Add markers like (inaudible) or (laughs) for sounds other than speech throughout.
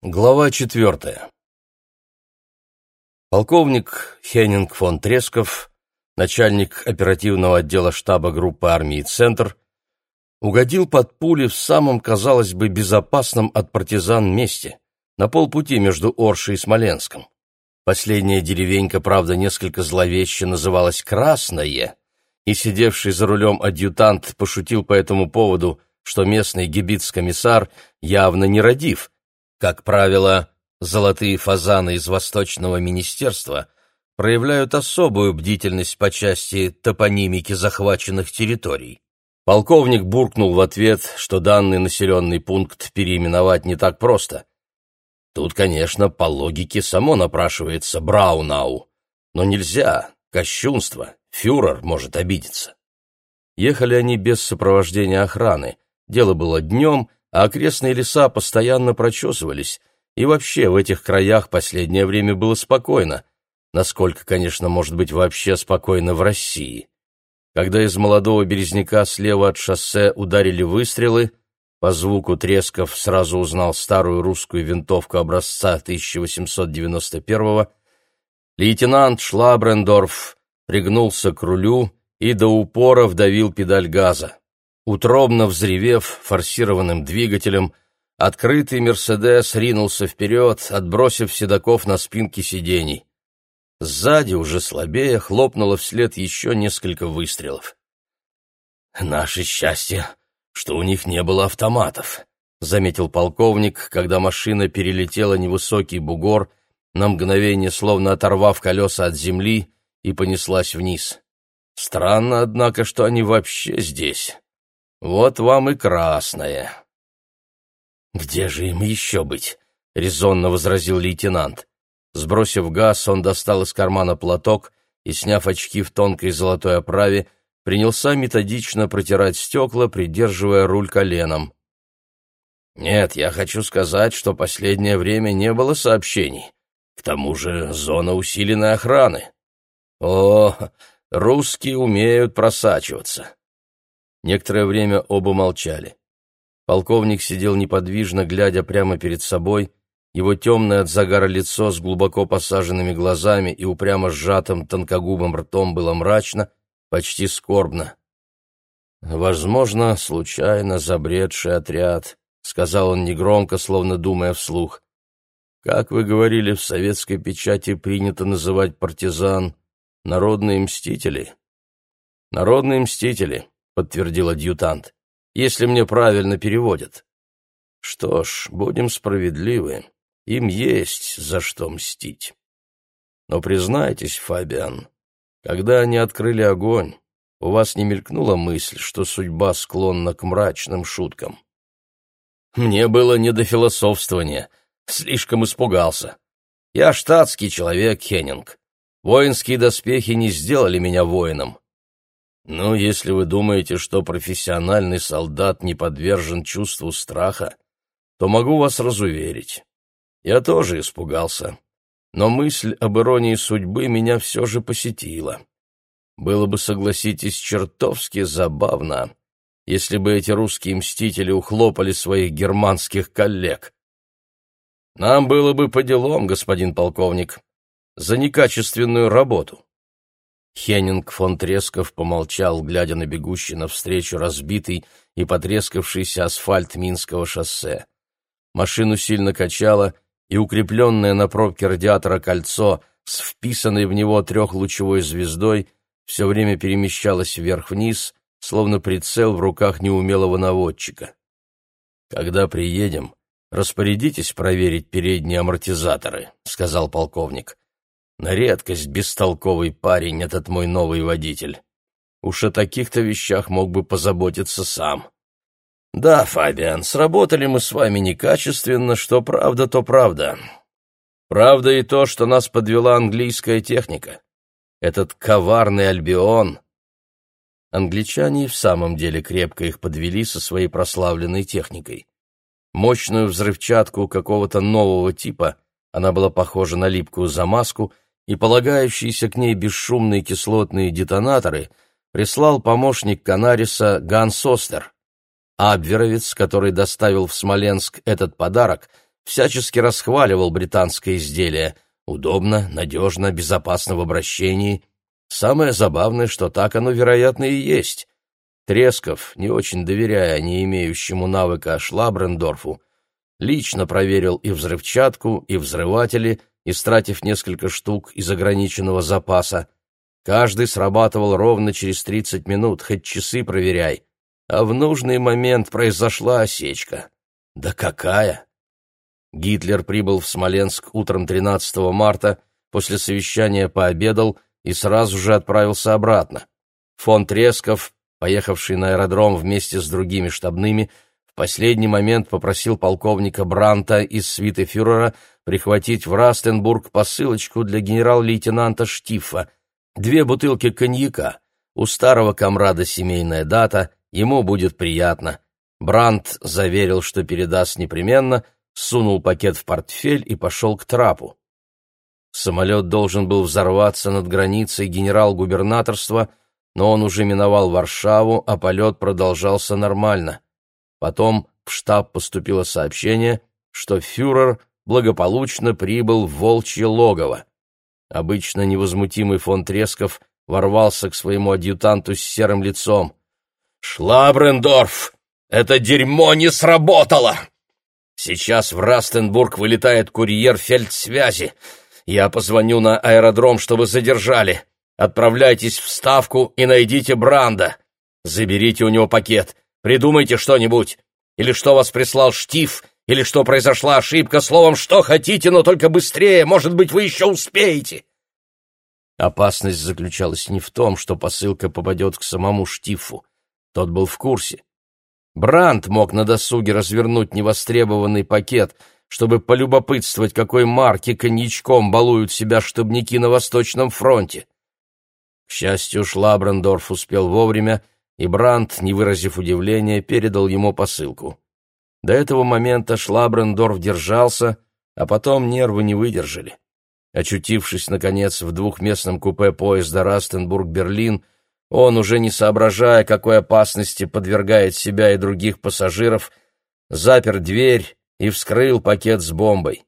Глава четвертая. Полковник Хеннинг фон Тресков, начальник оперативного отдела штаба группы армии «Центр», угодил под пули в самом, казалось бы, безопасном от партизан месте, на полпути между Оршей и Смоленском. Последняя деревенька, правда, несколько зловеще называлась «Красное», и сидевший за рулем адъютант пошутил по этому поводу, что местный гибиц-комиссар явно не родив – как правило, золотые фазаны из Восточного министерства проявляют особую бдительность по части топонимики захваченных территорий. Полковник буркнул в ответ, что данный населенный пункт переименовать не так просто. Тут, конечно, по логике само напрашивается Браунау, но нельзя, кощунство, фюрер может обидеться. Ехали они без сопровождения охраны, дело было днем, а окрестные леса постоянно прочесывались, и вообще в этих краях последнее время было спокойно, насколько, конечно, может быть вообще спокойно в России. Когда из молодого березняка слева от шоссе ударили выстрелы, по звуку тресков сразу узнал старую русскую винтовку образца 1891-го, лейтенант Шлабрендорф пригнулся к рулю и до упора вдавил педаль газа. Утробно взревев форсированным двигателем, открытый «Мерседес» ринулся вперед, отбросив седаков на спинки сидений. Сзади, уже слабее, хлопнуло вслед еще несколько выстрелов. «Наше счастье, что у них не было автоматов», — заметил полковник, когда машина перелетела невысокий бугор, на мгновение словно оторвав колеса от земли, и понеслась вниз. «Странно, однако, что они вообще здесь». Вот вам и красное. Где же им еще быть? резонно возразил лейтенант. Сбросив газ, он достал из кармана платок и, сняв очки в тонкой золотой оправе, принялся методично протирать стекла, придерживая руль коленом. «Нет, я хочу сказать, что последнее время не было сообщений. К тому же зона усиленной охраны. О, русские умеют просачиваться. Некоторое время оба молчали. Полковник сидел неподвижно, глядя прямо перед собой, его темное от загара лицо с глубоко посаженными глазами и упрямо сжатым тонкогубым ртом было мрачно, почти скорбно. «Возможно, случайно забредший отряд», — сказал он негромко, словно думая вслух. «Как вы говорили, в советской печати принято называть партизан народные мстители». «Народные мстители», подтвердил адъютант. Если мне правильно переводят. Что ж, будем справедливы. Им есть за что мстить. Но признайтесь, Фабиан, когда они открыли огонь, у вас не мелькнула мысль, что судьба склонна к мрачным шуткам? Мне было не до философствования, слишком испугался. Я штатский человек, Хеннинг. Воинские доспехи не сделали меня воином. Ну, если вы думаете, что профессиональный солдат не подвержен чувству страха, то могу вас разуверить. Я тоже испугался, но мысль об иронии судьбы меня все же посетила. Было бы, согласитесь, чертовски забавно, если бы эти русские мстители ухлопали своих германских коллег. Нам было бы по делам, господин полковник, за некачественную работу. Хеннинг фон Тресков помолчал, глядя на бегущий навстречу разбитый и потрескавшийся асфальт Минского шоссе. Машину сильно качало, и укрепленное на пробке радиатора кольцо с вписанной в него трехлучевой звездой все время перемещалось вверх-вниз, словно прицел в руках неумелого наводчика. «Когда приедем, распорядитесь проверить передние амортизаторы», — сказал полковник. На редкость бестолковый парень этот мой новый водитель. Уж о таких-то вещах мог бы позаботиться сам. Да, Фабиан, сработали мы с вами некачественно, что правда, то правда. Правда и то, что нас подвела английская техника. Этот коварный Альбион. Англичане и в самом деле крепко их подвели со своей прославленной техникой. Мощную взрывчатку какого-то нового типа, она была похожа на липкую замазку — и полагающиеся к ней бесшумные кислотные детонаторы прислал помощник Канариса Ганс Остер. Абверовец, который доставил в Смоленск этот подарок, всячески расхваливал британское изделие. Удобно, надежно, безопасно в обращении. Самое забавное, что так оно, вероятно, и есть. Тресков, не очень доверяя не имеющему навыка Шлабрендорфу, лично проверил и взрывчатку, и взрыватели, истратив несколько штук из ограниченного запаса. Каждый срабатывал ровно через 30 минут, хоть часы проверяй. А в нужный момент произошла осечка. Да какая! Гитлер прибыл в Смоленск утром 13 марта, после совещания пообедал и сразу же отправился обратно. Фон Тресков, поехавший на аэродром вместе с другими штабными, в последний момент попросил полковника Бранта из свиты фюрера прихватить в Растенбург посылочку для генерал-лейтенанта Штифа, две бутылки коньяка. У старого комрада семейная дата, ему будет приятно. Брант заверил, что передаст непременно, сунул пакет в портфель и пошел к трапу. Самолет должен был взорваться над границей генерал-губернаторства, но он уже миновал Варшаву, а полет продолжался нормально. Потом в штаб поступило сообщение, что фюрер благополучно прибыл в Волчье логово. Обычно невозмутимый фон Тресков ворвался к своему адъютанту с серым лицом. «Шлабрендорф, это дерьмо не сработало! Сейчас в Растенбург вылетает курьер фельдсвязи. Я позвоню на аэродром, чтобы задержали. Отправляйтесь в Ставку и найдите Бранда. Заберите у него пакет. Придумайте что-нибудь. Или что вас прислал Штиф, или что произошла ошибка. Словом, что хотите, но только быстрее. Может быть, вы еще успеете. Опасность заключалась не в том, что посылка попадет к самому Штифу. Тот был в курсе. Бранд мог на досуге развернуть невостребованный пакет — чтобы полюбопытствовать, какой марки коньячком балуют себя штабники на Восточном фронте. К счастью, Шлабрендорф успел вовремя, и Брандт, не выразив удивления, передал ему посылку. До этого момента Шлабрендорф держался, а потом нервы не выдержали. Очутившись, наконец, в двухместном купе поезда Растенбург-Берлин, он, уже не соображая, какой опасности подвергает себя и других пассажиров, запер дверь и вскрыл пакет с бомбой.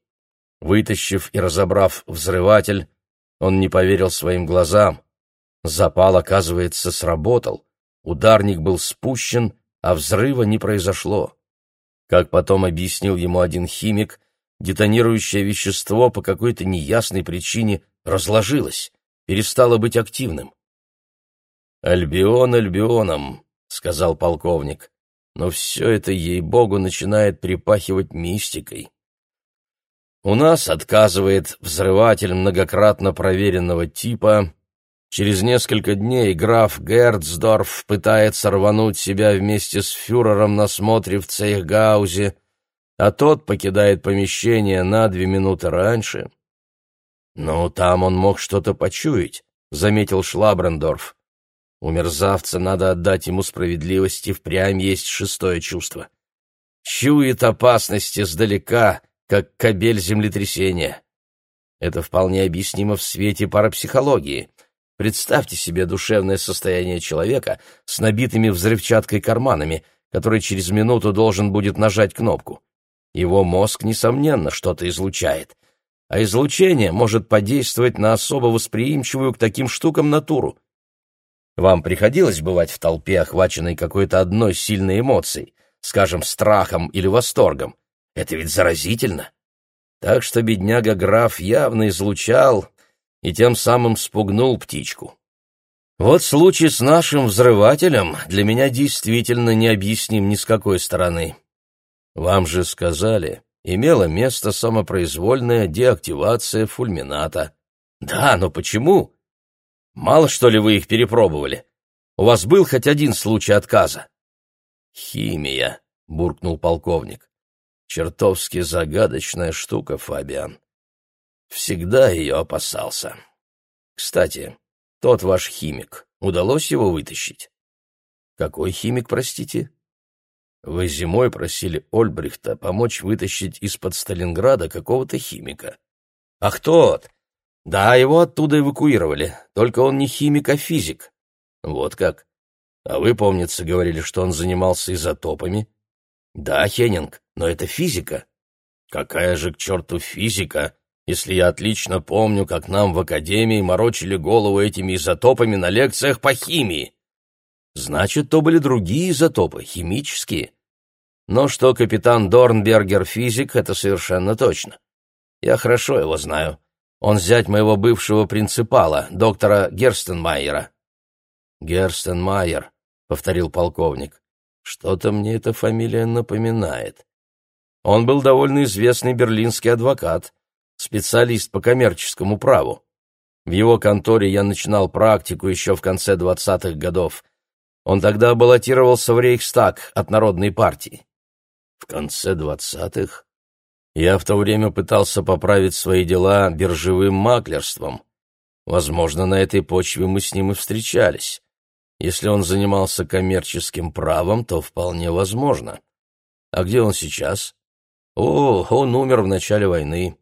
Вытащив и разобрав взрыватель, он не поверил своим глазам. Запал, оказывается, сработал. Ударник был спущен, а взрыва не произошло. Как потом объяснил ему один химик, детонирующее вещество по какой-то неясной причине разложилось, перестало быть активным. «Альбион Альбионом», — сказал полковник но все это, ей-богу, начинает припахивать мистикой. У нас отказывает взрыватель многократно проверенного типа. Через несколько дней граф Герцдорф пытается рвануть себя вместе с фюрером на смотре в Цейхгаузе, а тот покидает помещение на две минуты раньше. «Ну, там он мог что-то почуять», — заметил Шлабрендорф. У мерзавца надо отдать ему справедливости, впрямь есть шестое чувство. Чует опасности сдалека, как кабель землетрясения. Это вполне объяснимо в свете парапсихологии. Представьте себе душевное состояние человека с набитыми взрывчаткой карманами, который через минуту должен будет нажать кнопку. Его мозг, несомненно, что-то излучает. А излучение может подействовать на особо восприимчивую к таким штукам натуру. Вам приходилось бывать в толпе, охваченной какой-то одной сильной эмоцией, скажем, страхом или восторгом? Это ведь заразительно. Так что бедняга-граф явно излучал и тем самым спугнул птичку. Вот случай с нашим взрывателем для меня действительно не объясним ни с какой стороны. Вам же сказали, имела место самопроизвольная деактивация фульмината. Да, но почему? Мало, что ли, вы их перепробовали? У вас был хоть один случай отказа?» «Химия», — буркнул полковник. «Чертовски загадочная штука, Фабиан. Всегда ее опасался. Кстати, тот ваш химик, удалось его вытащить?» «Какой химик, простите?» «Вы зимой просили Ольбрихта помочь вытащить из-под Сталинграда какого-то химика». «Ах, тот! Да, его оттуда эвакуировали, только он не химик, а физик. Вот как. А вы, помнится, говорили, что он занимался изотопами? Да, Хеннинг, но это физика. Какая же к черту физика, если я отлично помню, как нам в академии морочили голову этими изотопами на лекциях по химии. Значит, то были другие изотопы, химические. Но что капитан Дорнбергер физик, это совершенно точно. Я хорошо его знаю. Он зять моего бывшего принципала, доктора Герстенмайера. Герстенмайер, повторил полковник. Что-то мне эта фамилия напоминает. Он был довольно известный берлинский адвокат, специалист по коммерческому праву. В его конторе я начинал практику еще в конце двадцатых годов. Он тогда баллотировался в Рейхстаг от Народной партии. В конце двадцатых? Я в то время пытался поправить свои дела биржевым маклерством. Возможно, на этой почве мы с ним и встречались. Если он занимался коммерческим правом, то вполне возможно. А где он сейчас? О, он умер в начале войны.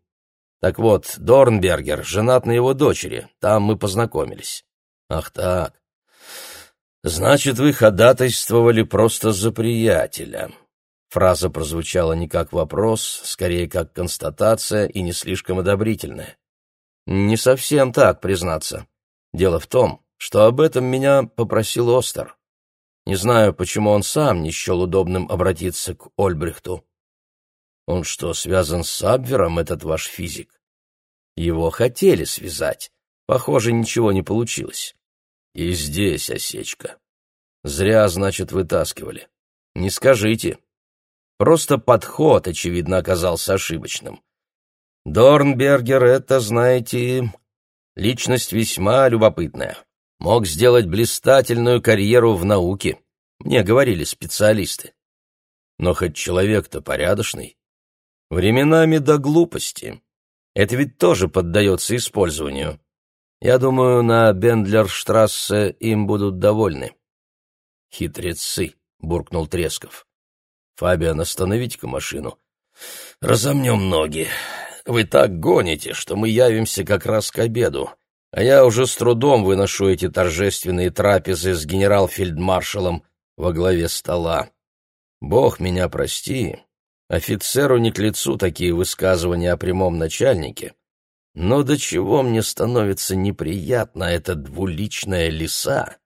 Так вот, Дорнбергер женат на его дочери. Там мы познакомились. Ах так. Значит, вы ходатайствовали просто за приятеля. Фраза прозвучала не как вопрос, скорее как констатация и не слишком одобрительная. Не совсем так, признаться. Дело в том, что об этом меня попросил Остер. Не знаю, почему он сам не счел удобным обратиться к Ольбрихту. Он что, связан с Абвером, этот ваш физик? Его хотели связать. Похоже, ничего не получилось. И здесь осечка. Зря, значит, вытаскивали. Не скажите. Просто подход, очевидно, оказался ошибочным. Дорнбергер — это, знаете, личность весьма любопытная. Мог сделать блистательную карьеру в науке. Мне говорили специалисты. Но хоть человек-то порядочный. Временами до глупости. Это ведь тоже поддается использованию. Я думаю, на Бендлерштрассе им будут довольны. Хитрецы, буркнул Тресков. Фабиан, остановите-ка машину. Разомнем ноги. Вы так гоните, что мы явимся как раз к обеду, а я уже с трудом выношу эти торжественные трапезы с генерал-фельдмаршалом во главе стола. Бог меня прости, Офицеру не к лицу такие высказывания о прямом начальнике, но до чего мне становится неприятна эта двуличная лиса.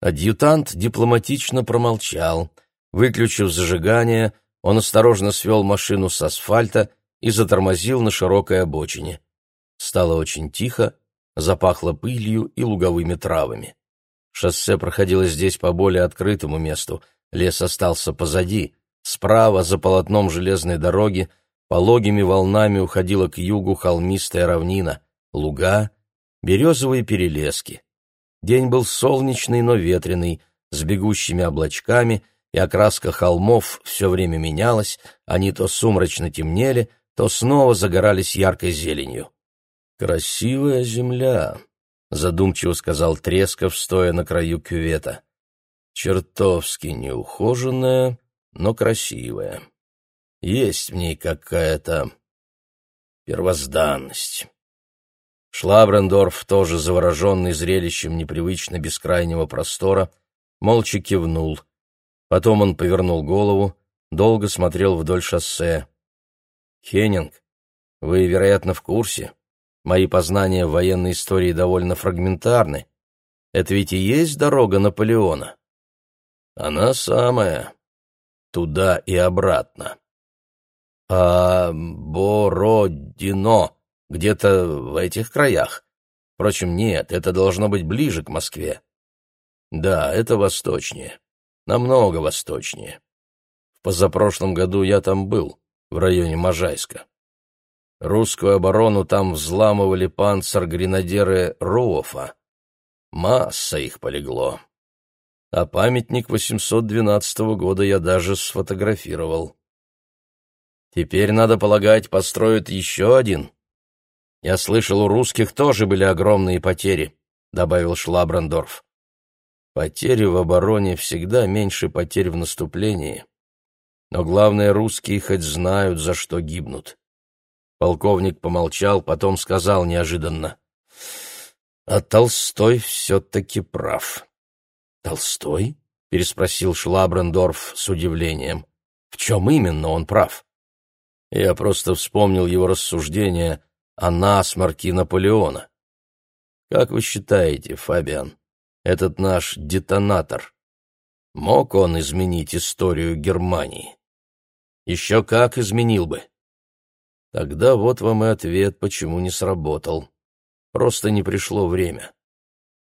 Адъютант дипломатично промолчал. Выключив зажигание, он осторожно свел машину с асфальта и затормозил на широкой обочине. Стало очень тихо, запахло пылью и луговыми травами. Шоссе проходило здесь по более открытому месту, лес остался позади, Справа, за полотном железной дороги, пологими волнами уходила к югу холмистая равнина, луга, березовые перелески. День был солнечный, но ветреный, с бегущими облачками, и окраска холмов все время менялась, они то сумрачно темнели, то снова загорались яркой зеленью. «Красивая земля», — задумчиво сказал Тресков, стоя на краю кювета. «Чертовски неухоженная, но красивая. Есть в ней какая-то первозданность. Шлабрендорф, тоже завороженный зрелищем непривычно бескрайнего простора, молча кивнул. Потом он повернул голову, долго смотрел вдоль шоссе. «Хеннинг, вы, вероятно, в курсе. Мои познания в военной истории довольно фрагментарны. Это ведь и есть дорога Наполеона?» «Она самая», туда и обратно. А Бородино где-то в этих краях? Впрочем, нет, это должно быть ближе к Москве. Да, это восточнее, намного восточнее. В позапрошлом году я там был, в районе Можайска. Русскую оборону там взламывали панцер-гренадеры Руофа. Масса их полегло а памятник 812 года я даже сфотографировал. Теперь, надо полагать, построят еще один. Я слышал, у русских тоже были огромные потери, — добавил Шлабрандорф. Потери в обороне всегда меньше потерь в наступлении. Но главное, русские хоть знают, за что гибнут. Полковник помолчал, потом сказал неожиданно. А Толстой все-таки прав. «Толстой?» — переспросил Шлабрендорф с удивлением. «В чем именно он прав?» Я просто вспомнил его рассуждения о насморке Наполеона. Как вы считаете, Фабиан, этот наш детонатор, мог он изменить историю Германии? Еще как изменил бы. Тогда вот вам и ответ, почему не сработал. Просто не пришло время.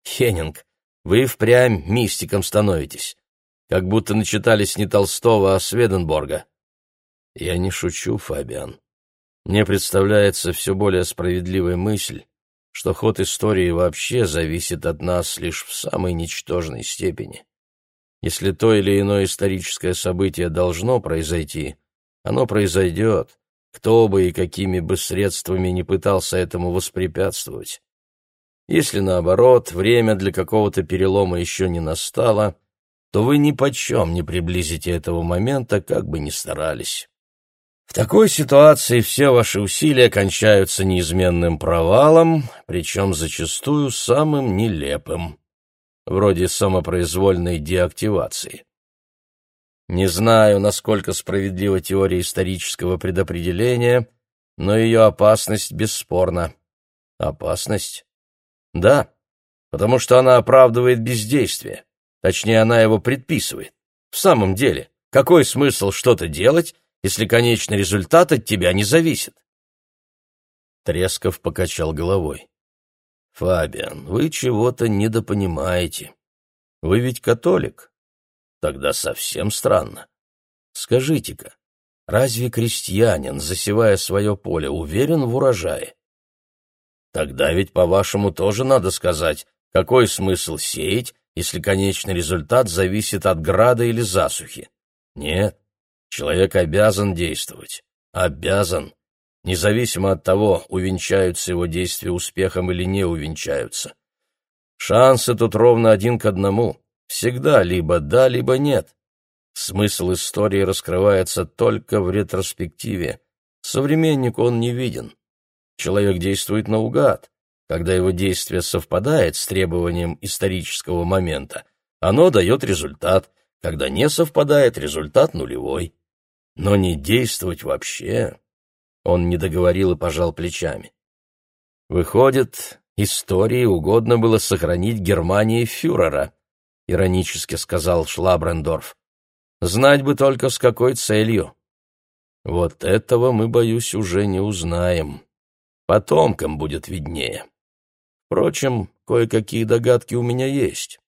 Хеннинг, вы впрямь мистиком становитесь. Как будто начитались не Толстого, а Сведенборга. Я не шучу, Фабиан. Мне представляется все более справедливая мысль, что ход истории вообще зависит от нас лишь в самой ничтожной степени. Если то или иное историческое событие должно произойти, оно произойдет, кто бы и какими бы средствами не пытался этому воспрепятствовать. Если, наоборот, время для какого-то перелома еще не настало, то вы ни почем не приблизите этого момента, как бы ни старались. В такой ситуации все ваши усилия кончаются неизменным провалом, причем зачастую самым нелепым, вроде самопроизвольной деактивации. Не знаю, насколько справедлива теория исторического предопределения, но ее опасность бесспорна. Опасность? Да, потому что она оправдывает бездействие. Точнее, она его предписывает. В самом деле, какой смысл что-то делать, если конечный результат от тебя не зависит. Тресков покачал головой. «Фабиан, вы чего-то недопонимаете. Вы ведь католик. Тогда совсем странно. Скажите-ка, разве крестьянин, засевая свое поле, уверен в урожае? Тогда ведь, по-вашему, тоже надо сказать, какой смысл сеять, если конечный результат зависит от града или засухи? Нет, Человек обязан действовать. Обязан. Независимо от того, увенчаются его действия успехом или не увенчаются. Шансы тут ровно один к одному. Всегда либо да, либо нет. Смысл истории раскрывается только в ретроспективе. Современнику он не виден. Человек действует наугад. Когда его действие совпадает с требованием исторического момента, оно дает результат. Когда не совпадает, результат нулевой но не действовать вообще. Он не договорил и пожал плечами. Выходит, истории угодно было сохранить Германии фюрера, иронически сказал Шлабрендорф. Знать бы только с какой целью. Вот этого мы, боюсь, уже не узнаем. Потомкам будет виднее. Впрочем, кое-какие догадки у меня есть.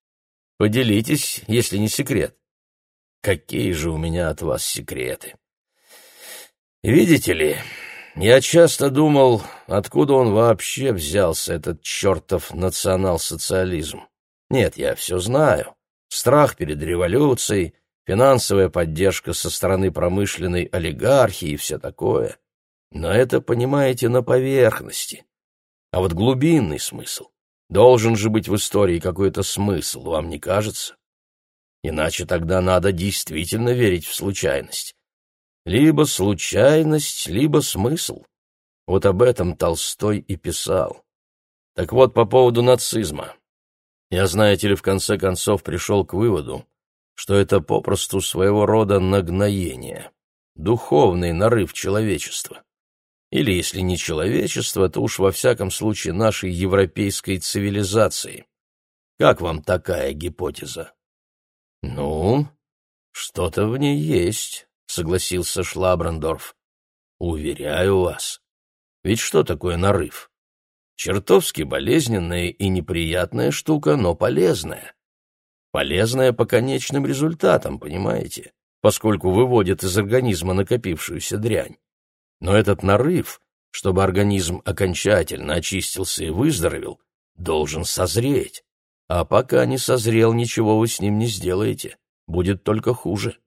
Поделитесь, если не секрет. Какие же у меня от вас секреты? Видите ли, я часто думал, откуда он вообще взялся, этот чертов национал-социализм. Нет, я все знаю. Страх перед революцией, финансовая поддержка со стороны промышленной олигархии и все такое. Но это, понимаете, на поверхности. А вот глубинный смысл. Должен же быть в истории какой-то смысл, вам не кажется? Иначе тогда надо действительно верить в случайность. Либо случайность, либо смысл. Вот об этом Толстой и писал. Так вот, по поводу нацизма. Я, знаете ли, в конце концов пришел к выводу, что это попросту своего рода нагноение, духовный нарыв человечества. Или, если не человечества, то уж во всяком случае нашей европейской цивилизации. Как вам такая гипотеза? «Ну, что-то в ней есть», — согласился Шлабрандорф. «Уверяю вас. Ведь что такое нарыв? Чертовски болезненная и неприятная штука, но полезная. Полезная по конечным результатам, понимаете, поскольку выводит из организма накопившуюся дрянь. Но этот нарыв, чтобы организм окончательно очистился и выздоровел, должен созреть. А пока не созрел, ничего вы с ним не сделаете. Будет только хуже.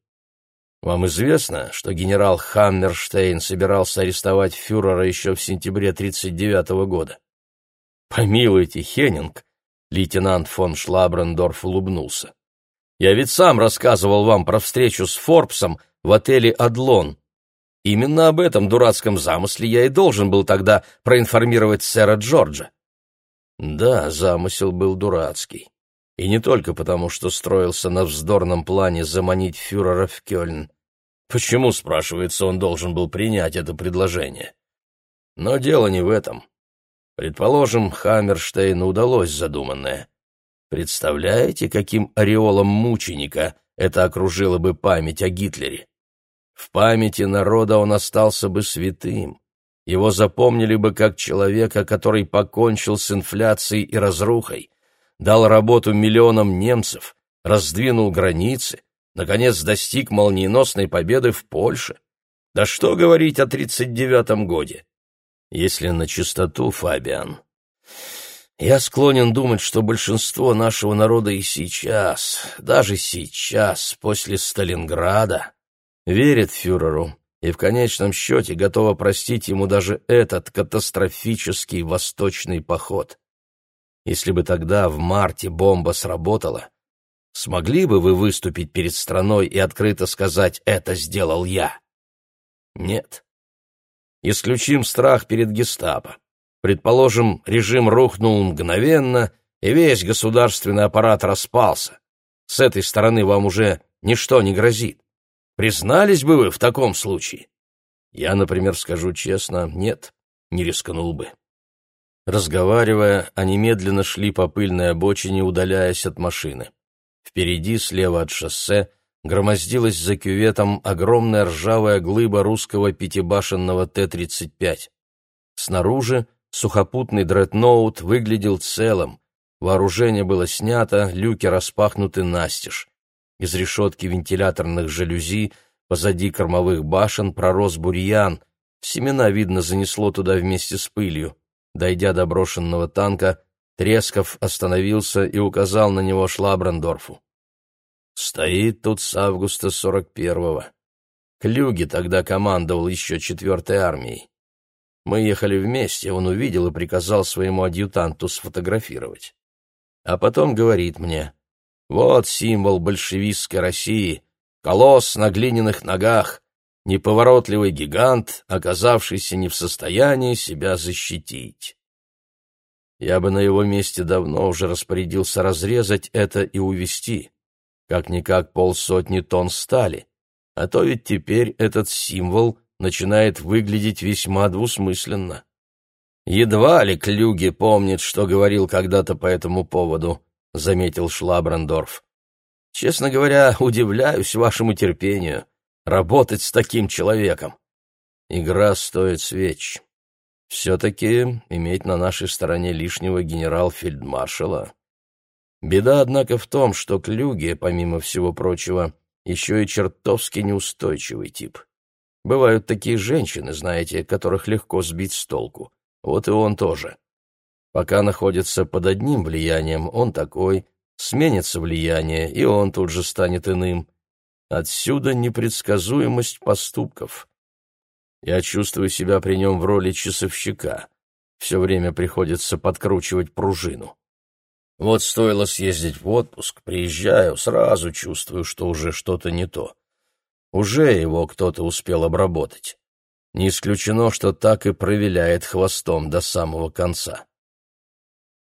Вам известно, что генерал Хаммерштейн собирался арестовать фюрера еще в сентябре 1939 года? Помилуйте, Хеннинг, лейтенант фон Шлабрендорф улыбнулся. Я ведь сам рассказывал вам про встречу с Форбсом в отеле «Адлон». Именно об этом дурацком замысле я и должен был тогда проинформировать сэра Джорджа. Да, замысел был дурацкий. И не только потому, что строился на вздорном плане заманить фюрера в Кёльн. Почему, спрашивается, он должен был принять это предложение? Но дело не в этом. Предположим, Хаммерштейну удалось задуманное. Представляете, каким ореолом мученика это окружило бы память о Гитлере? В памяти народа он остался бы святым. Его запомнили бы как человека, который покончил с инфляцией и разрухой, дал работу миллионам немцев, раздвинул границы, наконец достиг молниеносной победы в Польше. Да что говорить о 39-м годе? Если на чистоту, Фабиан, я склонен думать, что большинство нашего народа и сейчас, даже сейчас, после Сталинграда, верит фюреру и в конечном счете готова простить ему даже этот катастрофический восточный поход. Если бы тогда, в марте, бомба сработала, смогли бы вы выступить перед страной и открыто сказать «это сделал я»? Нет. Исключим страх перед гестапо. Предположим, режим рухнул мгновенно, и весь государственный аппарат распался. С этой стороны вам уже ничто не грозит. Признались бы вы в таком случае? Я, например, скажу честно, нет, не рискнул бы. Разговаривая, они медленно шли по пыльной обочине, удаляясь от машины. Впереди, слева от шоссе, громоздилась за кюветом огромная ржавая глыба русского пятибашенного Т-35. Снаружи Сухопутный дредноут выглядел целым. Вооружение было снято, люки распахнуты настежь. Из решетки вентиляторных жалюзи позади кормовых башен пророс бурьян. Семена, видно, занесло туда вместе с пылью. Дойдя до брошенного танка, Тресков остановился и указал на него Шлабрандорфу. «Стоит тут с августа сорок первого. Клюги тогда командовал еще четвертой армией. Мы ехали вместе, он увидел и приказал своему адъютанту сфотографировать. А потом говорит мне, вот символ большевистской России, колосс на глиняных ногах, неповоротливый гигант, оказавшийся не в состоянии себя защитить. Я бы на его месте давно уже распорядился разрезать это и увезти. Как-никак полсотни тонн стали. А то ведь теперь этот символ начинает выглядеть весьма двусмысленно. «Едва ли Клюге помнит, что говорил когда-то по этому поводу», — заметил Шлабрандорф. «Честно говоря, удивляюсь вашему терпению. Работать с таким человеком. Игра стоит свеч. Все-таки иметь на нашей стороне лишнего генерал-фельдмаршала. Беда, однако, в том, что Клюге, помимо всего прочего, еще и чертовски неустойчивый тип. Бывают такие женщины, знаете, которых легко сбить с толку. Вот и он тоже. Пока находится под одним влиянием, он такой, сменится влияние, и он тут же станет иным. Отсюда непредсказуемость поступков. Я чувствую себя при нем в роли часовщика. Все время приходится подкручивать пружину. Вот стоило съездить в отпуск, приезжаю, сразу чувствую, что уже что-то не то. Уже его кто-то успел обработать. Не исключено, что так и провиляет хвостом до самого конца.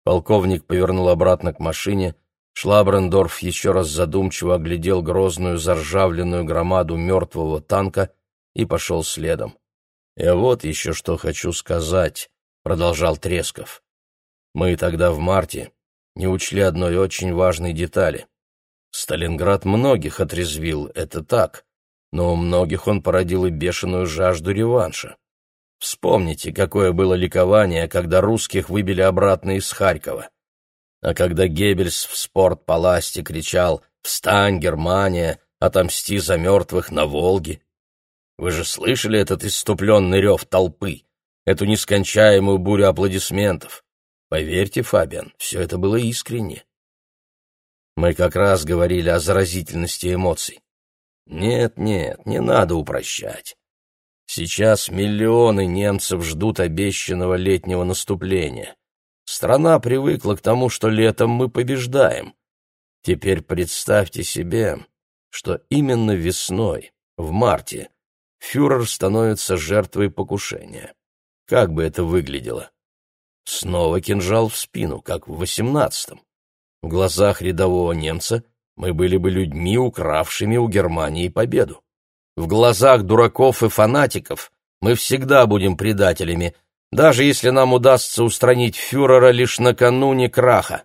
Полковник повернул обратно к машине, Шлабрендорф еще раз задумчиво оглядел грозную заржавленную громаду мертвого танка и пошел следом. «И вот еще что хочу сказать», — продолжал Тресков. «Мы тогда в марте не учли одной очень важной детали. Сталинград многих отрезвил, это так, но у многих он породил и бешеную жажду реванша. Вспомните, какое было ликование, когда русских выбили обратно из Харькова. А когда Геббельс в спортпаласте кричал «Встань, Германия! Отомсти за мертвых на Волге!» Вы же слышали этот иступленный рев толпы, эту нескончаемую бурю аплодисментов? Поверьте, Фабиан, все это было искренне. Мы как раз говорили о заразительности эмоций. Нет, нет, не надо упрощать. Сейчас миллионы немцев ждут обещанного летнего наступления. Страна привыкла к тому, что летом мы побеждаем. Теперь представьте себе, что именно весной, в марте, фюрер становится жертвой покушения. Как бы это выглядело? Снова кинжал в спину, как в восемнадцатом. В глазах рядового немца мы были бы людьми, укравшими у Германии победу. В глазах дураков и фанатиков мы всегда будем предателями, даже если нам удастся устранить фюрера лишь накануне краха.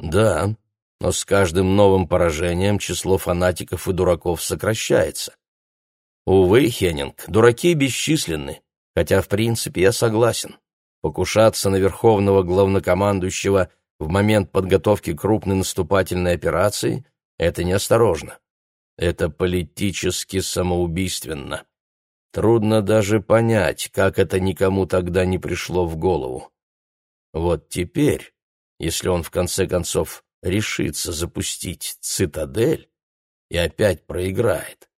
Да, но с каждым новым поражением число фанатиков и дураков сокращается. Увы, Хеннинг, дураки бесчисленны, хотя, в принципе, я согласен. Покушаться на верховного главнокомандующего в момент подготовки крупной наступательной операции — это неосторожно. Это политически самоубийственно. Трудно даже понять, как это никому тогда не пришло в голову. Вот теперь, если он в конце концов решится запустить цитадель и опять проиграет.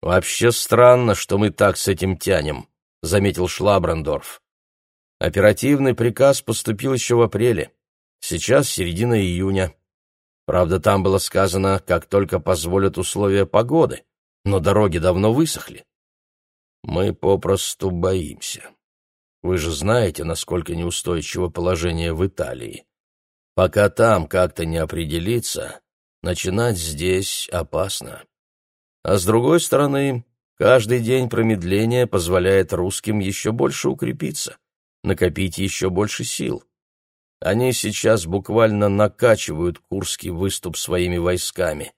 «Вообще странно, что мы так с этим тянем», — заметил Шлабрандорф. Оперативный приказ поступил еще в апреле. Сейчас середина июня. Правда, там было сказано, как только позволят условия погоды, но дороги давно высохли. Мы попросту боимся. Вы же знаете, насколько неустойчиво положение в Италии. Пока там как-то не определиться, начинать здесь опасно. А с другой стороны, каждый день промедления позволяет русским еще больше укрепиться, накопить еще больше сил. Они сейчас буквально накачивают Курский выступ своими войсками.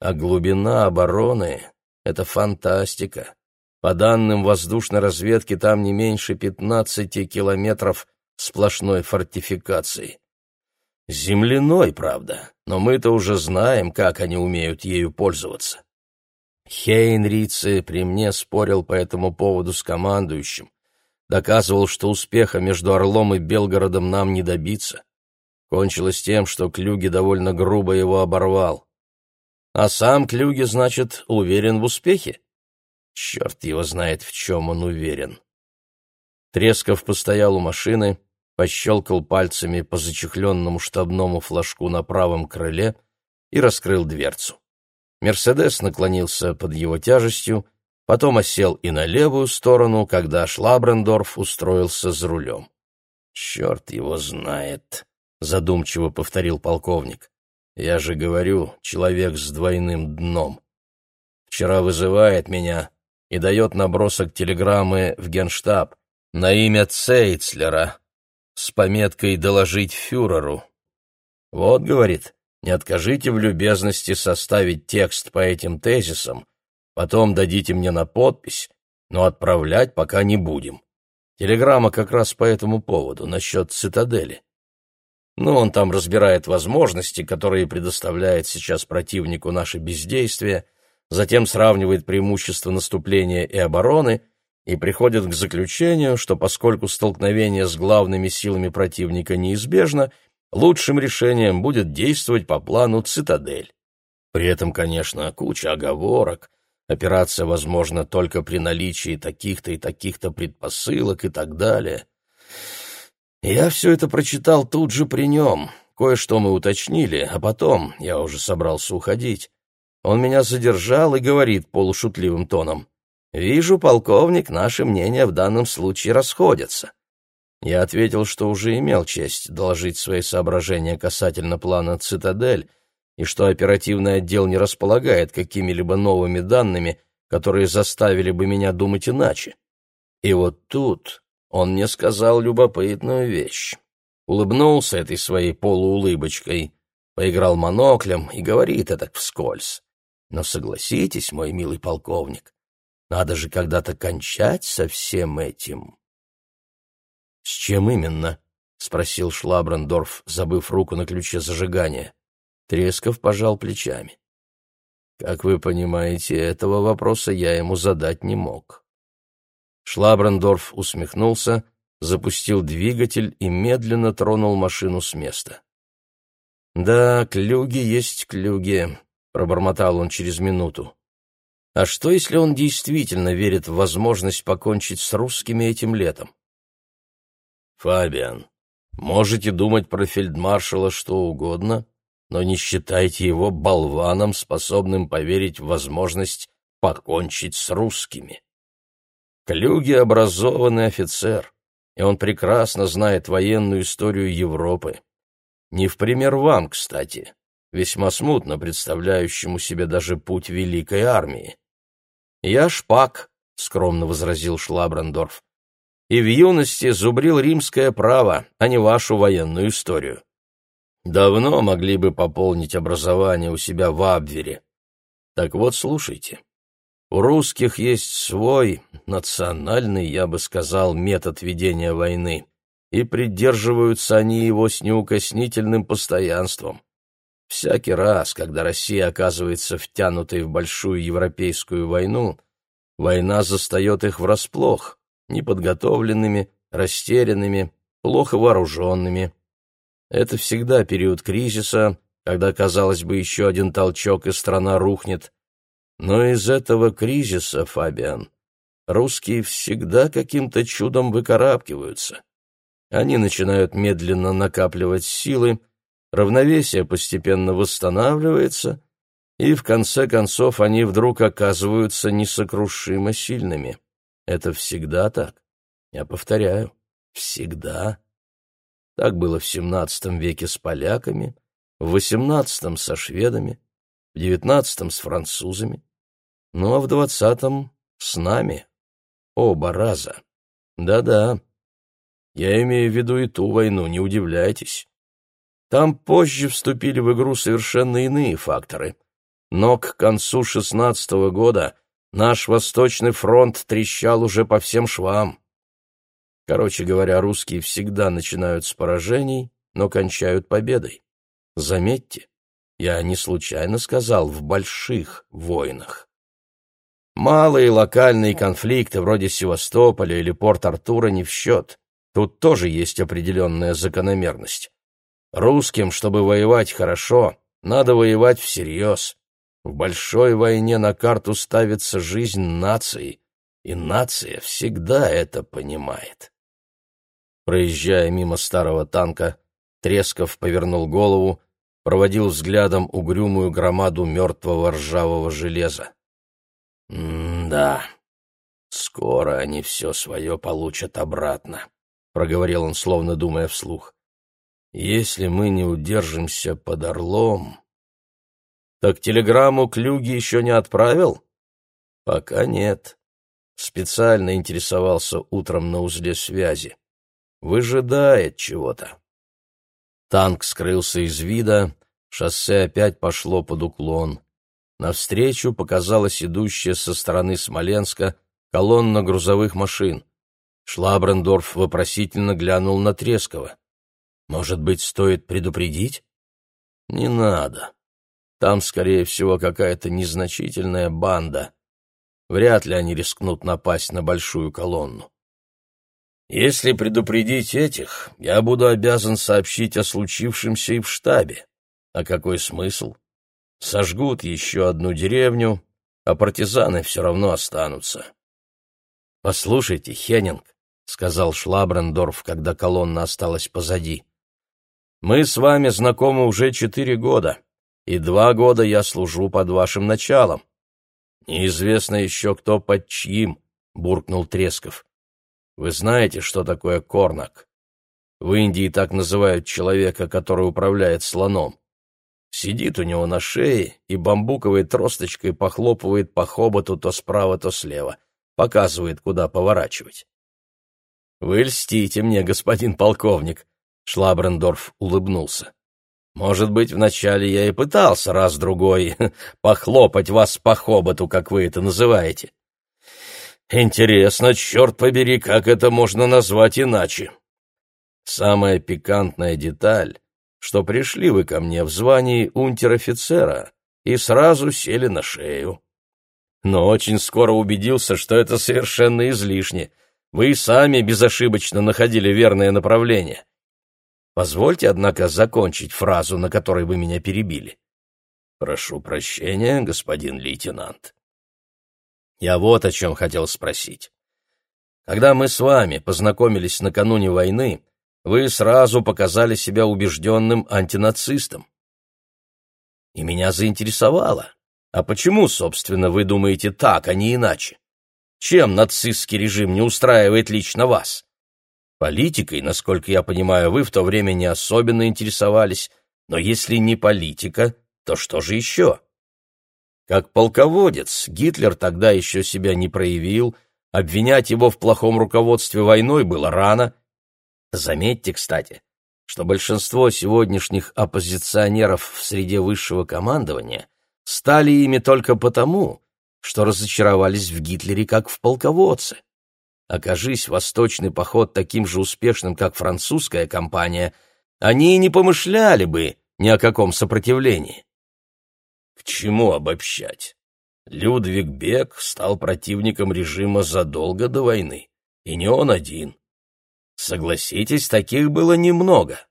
А глубина обороны — это фантастика. По данным воздушной разведки, там не меньше 15 километров сплошной фортификации. Земляной, правда, но мы-то уже знаем, как они умеют ею пользоваться. Хейнрице при мне спорил по этому поводу с командующим, доказывал, что успеха между Орлом и Белгородом нам не добиться. Кончилось тем, что Клюги довольно грубо его оборвал. А сам Клюги, значит, уверен в успехе? Черт его знает, в чем он уверен. Тресков постоял у машины, пощелкал пальцами по зачехленному штабному флажку на правом крыле и раскрыл дверцу. Мерседес наклонился под его тяжестью, потом осел и на левую сторону, когда Шлабрендорф устроился за рулем. «Черт его знает», — задумчиво повторил полковник. «Я же говорю, человек с двойным дном. Вчера вызывает меня, и дает набросок телеграммы в генштаб на имя Цейцлера с пометкой «Доложить фюреру». «Вот, — говорит, — не откажите в любезности составить текст по этим тезисам, потом дадите мне на подпись, но отправлять пока не будем. Телеграмма как раз по этому поводу, насчет цитадели. Ну, он там разбирает возможности, которые предоставляет сейчас противнику наше бездействие — затем сравнивает преимущества наступления и обороны и приходит к заключению, что поскольку столкновение с главными силами противника неизбежно, лучшим решением будет действовать по плану «Цитадель». При этом, конечно, куча оговорок, операция возможна только при наличии таких-то и таких-то предпосылок и так далее. Я все это прочитал тут же при нем, кое-что мы уточнили, а потом, я уже собрался уходить, он меня задержал и говорит полушутливым тоном. «Вижу, полковник, наши мнения в данном случае расходятся». Я ответил, что уже имел честь доложить свои соображения касательно плана «Цитадель» и что оперативный отдел не располагает какими-либо новыми данными, которые заставили бы меня думать иначе. И вот тут он мне сказал любопытную вещь. Улыбнулся этой своей полуулыбочкой, поиграл моноклем и говорит это вскользь. Но согласитесь, мой милый полковник, надо же когда-то кончать со всем этим. — С чем именно? — спросил Шлабрандорф, забыв руку на ключе зажигания. Тресков пожал плечами. Как вы понимаете, этого вопроса я ему задать не мог. Шлабрандорф усмехнулся, запустил двигатель и медленно тронул машину с места. Да, клюги есть клюги. — пробормотал он через минуту. «А что, если он действительно верит в возможность покончить с русскими этим летом?» «Фабиан, можете думать про фельдмаршала что угодно, но не считайте его болваном, способным поверить в возможность покончить с русскими. Клюги — образованный офицер, и он прекрасно знает военную историю Европы. Не в пример вам, кстати» весьма смутно представляющему себе даже путь великой армии. Я шпак, скромно возразил Шлабрандорф. И в юности зубрил римское право, а не вашу военную историю. Давно могли бы пополнить образование у себя в Абвере. Так вот, слушайте. У русских есть свой, национальный, я бы сказал, метод ведения войны, и придерживаются они его с неукоснительным постоянством. Всякий раз, когда Россия оказывается втянутой в большую европейскую войну, война застает их врасплох, неподготовленными, растерянными, плохо вооруженными. Это всегда период кризиса, когда, казалось бы, еще один толчок, и страна рухнет. Но из этого кризиса, Фабиан, русские всегда каким-то чудом выкарабкиваются. Они начинают медленно накапливать силы, равновесие постепенно восстанавливается, и в конце концов они вдруг оказываются несокрушимо сильными. Это всегда так. Я повторяю, всегда. Так было в XVII веке с поляками, в XVIII со шведами, в XIX с французами, ну а в XX с нами. Оба раза. Да-да. Я имею в виду и ту войну, не удивляйтесь. Там позже вступили в игру совершенно иные факторы. Но к концу шестнадцатого года наш Восточный фронт трещал уже по всем швам. Короче говоря, русские всегда начинают с поражений, но кончают победой. Заметьте, я не случайно сказал «в больших войнах». Малые локальные конфликты вроде Севастополя или Порт-Артура не в счет. Тут тоже есть определенная закономерность. Русским, чтобы воевать хорошо, надо воевать всерьез. В большой войне на карту ставится жизнь нации, и нация всегда это понимает. Проезжая мимо старого танка, Тресков повернул голову, проводил взглядом угрюмую громаду мертвого ржавого железа. «М-да, скоро они все свое получат обратно», — проговорил он, словно думая вслух. Если мы не удержимся под Орлом... Так телеграмму Клюги еще не отправил? Пока нет. Специально интересовался утром на узле связи. Выжидает чего-то. Танк скрылся из вида, шоссе опять пошло под уклон. Навстречу показалась идущая со стороны Смоленска колонна грузовых машин. Шлабрендорф вопросительно глянул на Трескова. Может быть, стоит предупредить? Не надо. Там, скорее всего, какая-то незначительная банда. Вряд ли они рискнут напасть на большую колонну. Если предупредить этих, я буду обязан сообщить о случившемся и в штабе. А какой смысл? Сожгут еще одну деревню, а партизаны все равно останутся. «Послушайте, Хеннинг», — сказал Шлабрендорф, когда колонна осталась позади, мы с вами знакомы уже четыре года, и два года я служу под вашим началом. Неизвестно еще, кто под чьим, — буркнул Тресков. Вы знаете, что такое корнак? В Индии так называют человека, который управляет слоном. Сидит у него на шее и бамбуковой тросточкой похлопывает по хоботу то справа, то слева, показывает, куда поворачивать. «Вы льстите мне, господин полковник», Шлабрендорф улыбнулся. «Может быть, вначале я и пытался раз-другой (laughs) похлопать вас по хоботу, как вы это называете. Интересно, черт побери, как это можно назвать иначе. Самая пикантная деталь, что пришли вы ко мне в звании унтер-офицера и сразу сели на шею. Но очень скоро убедился, что это совершенно излишне. Вы сами безошибочно находили верное направление. Позвольте, однако, закончить фразу, на которой вы меня перебили. Прошу прощения, господин лейтенант. Я вот о чем хотел спросить. Когда мы с вами познакомились накануне войны, вы сразу показали себя убежденным антинацистом. И меня заинтересовало. А почему, собственно, вы думаете так, а не иначе? Чем нацистский режим не устраивает лично вас? Политикой, насколько я понимаю, вы в то время не особенно интересовались, но если не политика, то что же еще? Как полководец Гитлер тогда еще себя не проявил, обвинять его в плохом руководстве войной было рано. Заметьте, кстати, что большинство сегодняшних оппозиционеров в среде высшего командования стали ими только потому, что разочаровались в Гитлере как в полководце. Окажись восточный поход таким же успешным, как французская кампания, они и не помышляли бы ни о каком сопротивлении. К чему обобщать? Людвиг Бек стал противником режима задолго до войны, и не он один. Согласитесь, таких было немного.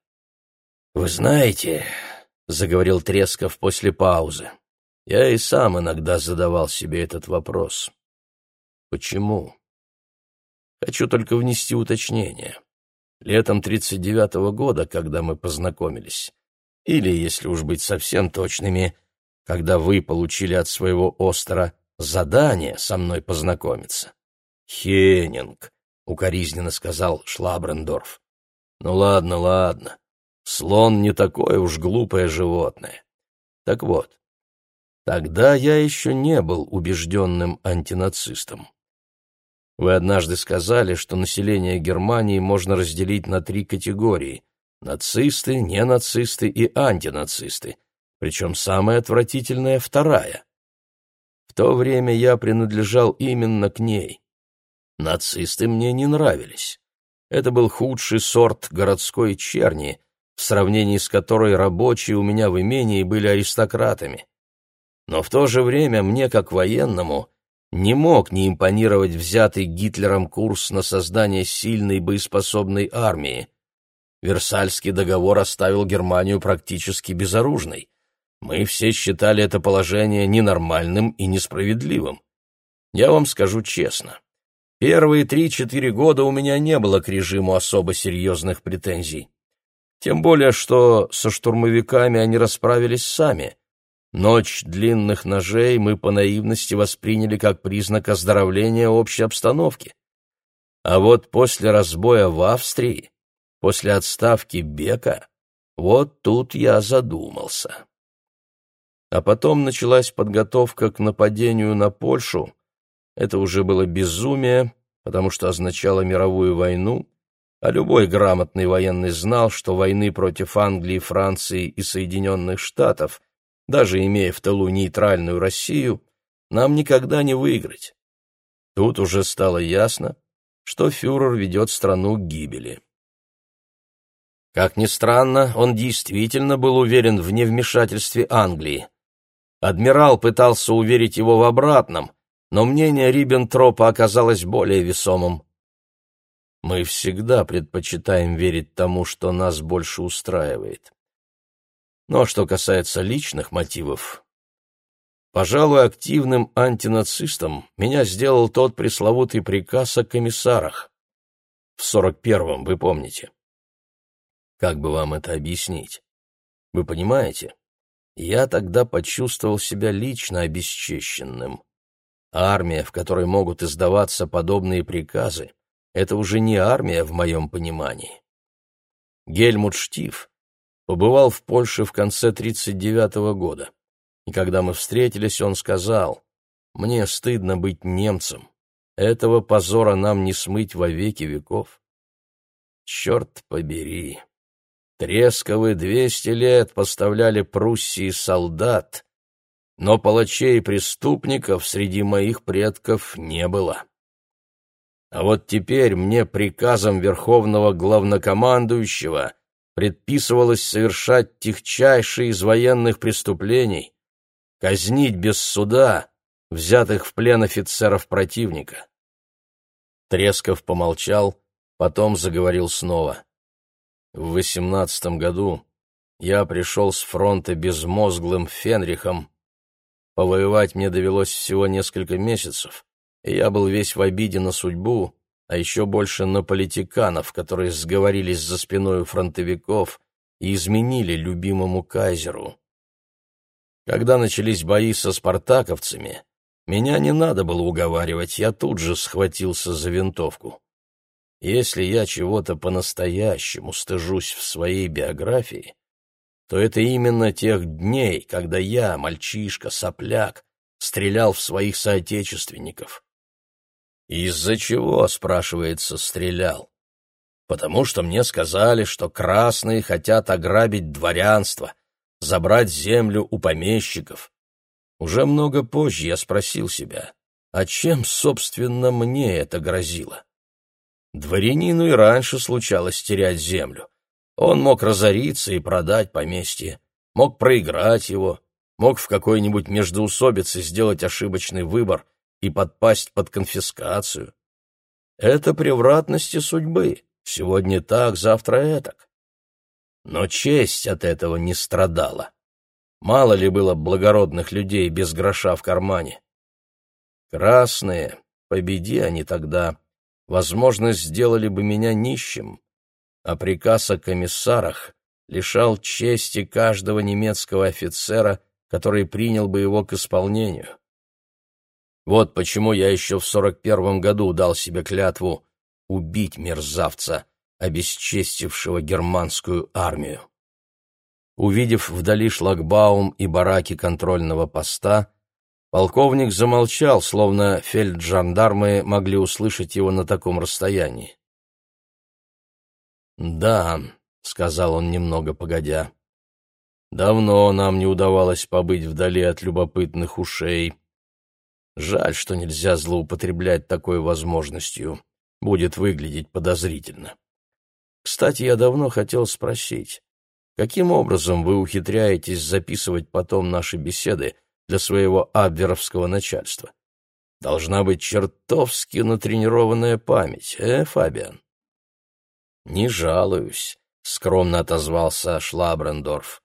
«Вы знаете», — заговорил Тресков после паузы, — «я и сам иногда задавал себе этот вопрос. Почему?» Хочу только внести уточнение. Летом 39-го года, когда мы познакомились, или, если уж быть совсем точными, когда вы получили от своего Остера задание со мной познакомиться. «Хеннинг», — укоризненно сказал Шлабрендорф. «Ну ладно, ладно. Слон не такое уж глупое животное. Так вот, тогда я еще не был убежденным антинацистом. Вы однажды сказали, что население Германии можно разделить на три категории – нацисты, ненацисты и антинацисты, причем самая отвратительная – вторая. В то время я принадлежал именно к ней. Нацисты мне не нравились. Это был худший сорт городской черни – в сравнении с которой рабочие у меня в имении были аристократами. Но в то же время мне, как военному, не мог не импонировать взятый Гитлером курс на создание сильной боеспособной армии. Версальский договор оставил Германию практически безоружной. Мы все считали это положение ненормальным и несправедливым. Я вам скажу честно, первые три-четыре года у меня не было к режиму особо серьезных претензий. Тем более, что со штурмовиками они расправились сами. Ночь длинных ножей мы по наивности восприняли как признак оздоровления общей обстановки. А вот после разбоя в Австрии, после отставки Бека, вот тут я задумался. А потом началась подготовка к нападению на Польшу. Это уже было безумие, потому что означало мировую войну, а любой грамотный военный знал, что войны против Англии, Франции и Соединенных Штатов, даже имея в тылу нейтральную Россию, нам никогда не выиграть. Тут уже стало ясно, что фюрер ведет страну к гибели. Как ни странно, он действительно был уверен в невмешательстве Англии. Адмирал пытался уверить его в обратном, но мнение Риббентропа оказалось более весомым. Мы всегда предпочитаем верить тому, что нас больше устраивает. Но что касается личных мотивов, пожалуй, активным антинацистом меня сделал тот пресловутый приказ о комиссарах. В сорок первом, вы помните. Как бы вам это объяснить? Вы понимаете, я тогда почувствовал себя лично обесчещенным. Армия, в которой могут издаваться подобные приказы, это уже не армия в моем понимании. Гельмут Штиф побывал в Польше в конце 1939 года, и когда мы встретились, он сказал, «Мне стыдно быть немцем, этого позора нам не смыть во веки веков». Черт побери! Тресковы двести лет поставляли Пруссии солдат, но палачей и преступников среди моих предков не было. А вот теперь мне приказом верховного главнокомандующего предписывалось совершать тихчайшие из военных преступлений, казнить без суда взятых в плен офицеров противника. Тресков помолчал, потом заговорил снова. В восемнадцатом году я пришел с фронта безмозглым Фенрихом. Повоевать мне довелось всего несколько месяцев, и я был весь в обиде на судьбу, а еще больше на политиканов, которые сговорились за спиной у фронтовиков и изменили любимому кайзеру. Когда начались бои со спартаковцами, меня не надо было уговаривать, я тут же схватился за винтовку. Если я чего-то по-настоящему стыжусь в своей биографии, то это именно тех дней, когда я, мальчишка, сопляк, стрелял в своих соотечественников. «Из-за чего?» — спрашивается, стрелял. «Потому что мне сказали, что красные хотят ограбить дворянство, забрать землю у помещиков. Уже много позже я спросил себя, а чем, собственно, мне это грозило? Дворянину и раньше случалось терять землю. Он мог разориться и продать поместье, мог проиграть его, мог в какой-нибудь междоусобице сделать ошибочный выбор и подпасть под конфискацию. Это превратности судьбы. Сегодня так, завтра этак. Но честь от этого не страдала. Мало ли было благородных людей без гроша в кармане. Красные, победи они тогда, возможно, сделали бы меня нищим, а приказ о комиссарах лишал чести каждого немецкого офицера, который принял бы его к исполнению. Вот почему я еще в сорок первом году дал себе клятву убить мерзавца, обесчестившего германскую армию. Увидев вдали шлагбаум и бараки контрольного поста, полковник замолчал, словно фельджандармы могли услышать его на таком расстоянии. «Да», — сказал он немного погодя, — «давно нам не удавалось побыть вдали от любопытных ушей. Жаль, что нельзя злоупотреблять такой возможностью. Будет выглядеть подозрительно. Кстати, я давно хотел спросить, каким образом вы ухитряетесь записывать потом наши беседы для своего абверовского начальства? Должна быть чертовски натренированная память, э, Фабиан? «Не жалуюсь», — скромно отозвался Шлабрендорф.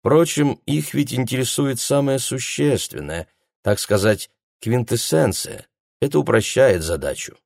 «Впрочем, их ведь интересует самое существенное, так сказать, квинтэссенция. Это упрощает задачу.